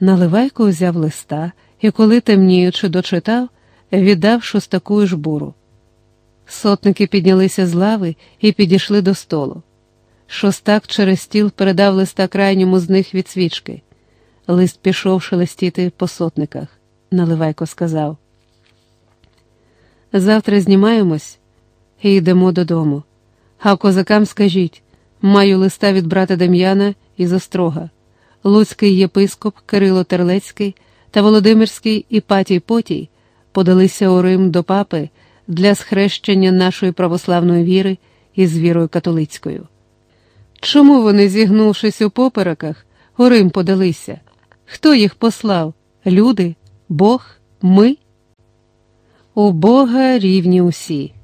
Наливайко узяв листа і, коли темніючи, дочитав, віддав шостаку і жбуру. Сотники піднялися з лави і підійшли до столу. Шостак через стіл передав листа крайньому з них від свічки. Лист пішов шелестіти по сотниках. Наливайко сказав. Завтра знімаємось і йдемо додому. А козакам скажіть маю листа від брата Дем'яна із Острога, Луцький єпископ Кирило Терлецький та Володимирський Іпатій Потій подалися у Рим до папи для схрещення нашої православної віри із вірою католицькою. Чому вони, зігнувшись у попереках, у Рим подалися? Хто їх послав? Люди, Бог, ми? У Бога рівні усі.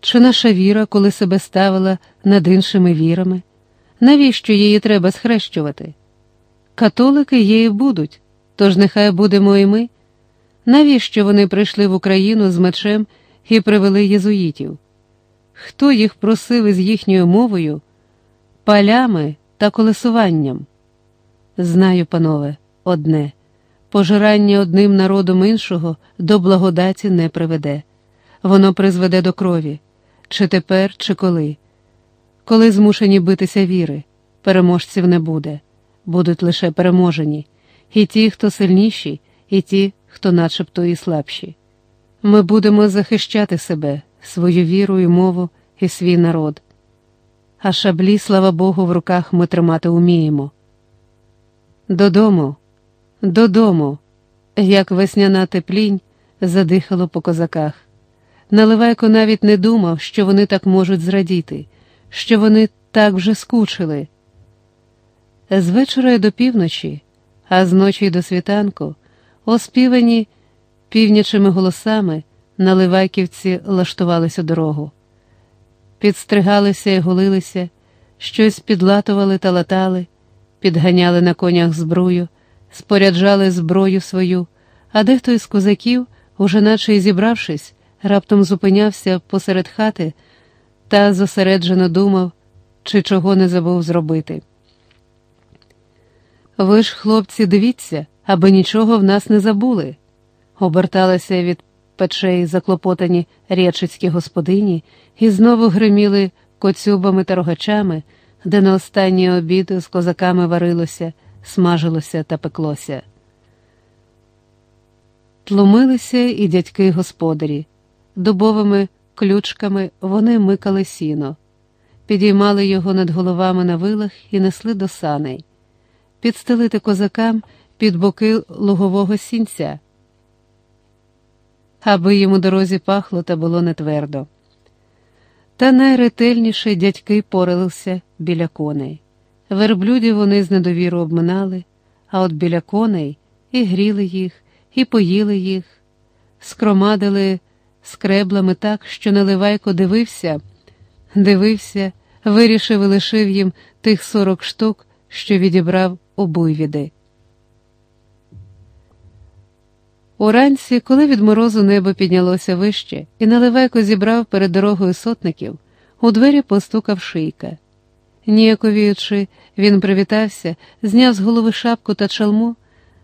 Чи наша віра, коли себе ставила над іншими вірами? Навіщо її треба схрещувати? Католики і будуть, тож нехай будемо і ми. Навіщо вони прийшли в Україну з мечем і привели єзуїтів? Хто їх просив із їхньою мовою, палями та колесуванням? Знаю, панове, одне пожирання одним народом іншого до благодаті не приведе, воно призведе до крові, чи тепер, чи коли. Коли змушені битися віри, переможців не буде, будуть лише переможені, і ті, хто сильніші, і ті, хто начебто і слабші. Ми будемо захищати себе, свою віру і мову і свій народ. А шаблі, слава Богу, в руках ми тримати уміємо. Додому, додому, як весняна теплінь задихало по козаках. Наливайко навіть не думав, що вони так можуть зрадіти, що вони так вже скучили. З вечора до півночі, а з ночі й до світанку, оспівані півнячими голосами, наливайківці лаштувалися дорогу, підстригалися і голилися, щось підлатували та латали, підганяли на конях збрую, споряджали зброю свою, а дехто із козаків, уже наче й зібравшись, раптом зупинявся посеред хати та зосереджено думав, чи чого не забув зробити. Ви ж, хлопці, дивіться, аби нічого в нас не забули, оберталися від печей заклопотані рєчицькі господині і знову гриміли коцюбами та рогачами, де на останній обід з козаками варилося, смажилося та пеклося. Тлумилися і дядьки господарі, дубовими ключками вони микали сіно, підіймали його над головами на вилах і несли до саней, підстелити козакам під боки лугового сінця, аби йому дорозі пахло та було не твердо. Та найретельніше дядьки порилися біля коней. Верблюдів вони з недовіру обминали, а от біля коней і гріли їх, і поїли їх, скромадили скреблами так, що Наливайко дивився, дивився, вирішив і лишив їм тих сорок штук, що відібрав у буйвіди. Уранці, коли від морозу небо піднялося вище, і Наливайко зібрав перед дорогою сотників, у двері постукав шийка. Ніяковіючи, він привітався, зняв з голови шапку та чалму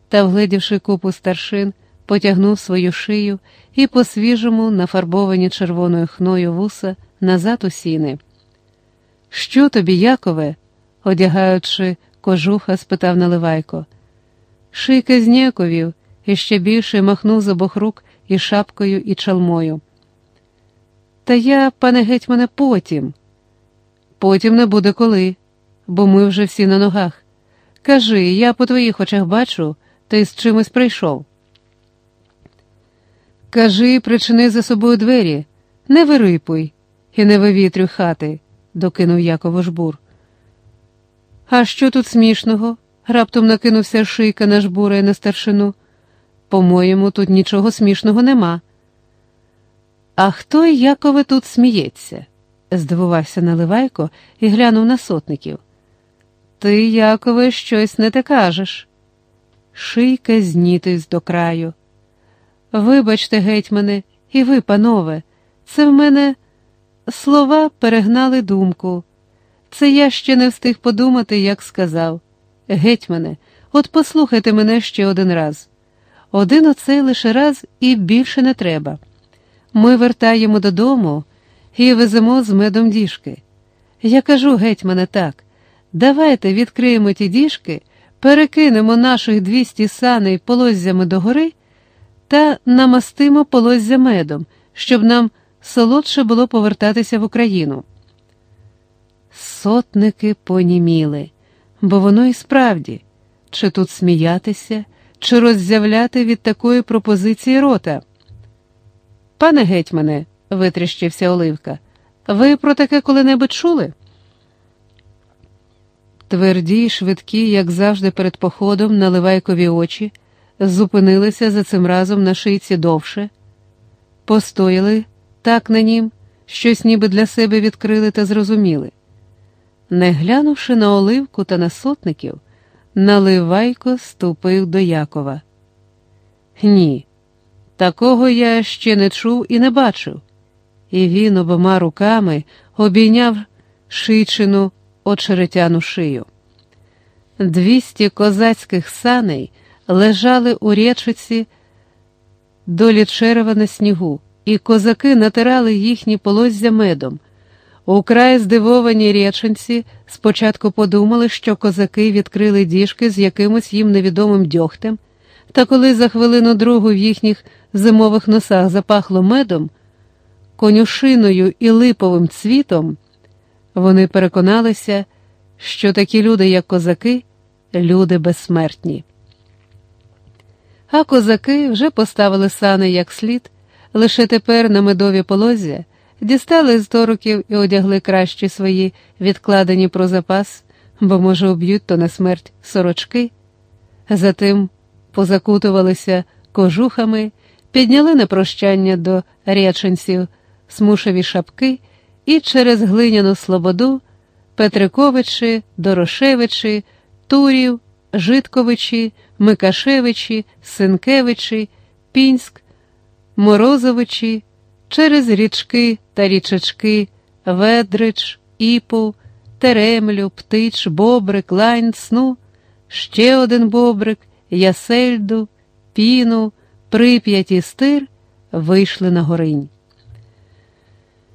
та, вгледівши купу старшин, потягнув свою шию і по свіжому, нафарбовані червоною хною вуса, назад у сіни. Що тобі, Якове? одягаючи кожуха, спитав Наливайко. Шийка зняковів і ще більше махнув з обох рук і шапкою, і чалмою. Та я, пане гетьмане, потім. Потім не буде коли, бо ми вже всі на ногах. Кажи, я по твоїх очах бачу, ти з чимось прийшов. Кажи, причини за собою двері, не вирипуй і не вивітрюй хати, докинув Яково жбур. А що тут смішного? раптом накинувся шийка на жбура на старшину. По-моєму, тут нічого смішного нема. А хто Якове тут сміється? здивувався Наливайко і глянув на сотників. Ти, Якове, щось не те кажеш. Шийка знітись до краю. Вибачте, гетьмане, і ви, панове, це в мене слова перегнали думку. Це я ще не встиг подумати, як сказав. Гетьмане, От послухайте мене ще один раз. Один оцей лише раз і більше не треба. Ми вертаємо додому і веземо з медом діжки. Я кажу, гетьмане, так, давайте відкриємо ті діжки, перекинемо наших двісті саней полоззями догори та намастимо полоззя медом, щоб нам солодше було повертатися в Україну. Сотники поніміли, бо воно і справді, чи тут сміятися, чи роззявляти від такої пропозиції рота. Пане гетьмане, витріщився Оливка, ви про таке коли-небудь чули? Тверді й швидкі, як завжди, перед походом на Ливайкові очі, зупинилися за цим разом на шийці довше, постояли так на нім, щось ніби для себе відкрили та зрозуміли. Не глянувши на оливку та на сотників, Наливайко ступив до Якова. Ні, такого я ще не чув і не бачив. І він обома руками обійняв шийчину очеретяну шию. Двісті козацьких саней лежали у речиці долі черева на снігу, і козаки натирали їхні полоззя медом. Украй здивовані реченці спочатку подумали, що козаки відкрили діжки з якимось їм невідомим дьогтем, та коли за хвилину другу в їхніх зимових носах запахло медом, конюшиною і липовим цвітом, вони переконалися, що такі люди, як козаки, люди безсмертні. А козаки вже поставили сани як слід, лише тепер на медові полоззя дістали з торуків і одягли кращі свої, відкладені про запас, бо, може, уб'ють то на смерть сорочки. Затим позакутувалися кожухами, підняли на прощання до ряченців смушеві шапки і через глиняну слободу Петриковичі, Дорошевичі, Турів, Житковичі, Микашевичі, Синкевичі, Пінськ, Морозовичі, через річки та річечки Ведрич, Іпу, Теремлю, Птич, Бобрик, Лань, Сну, ще один Бобрик, Ясельду, Піну, Прип'ять і стир вийшли на горинь.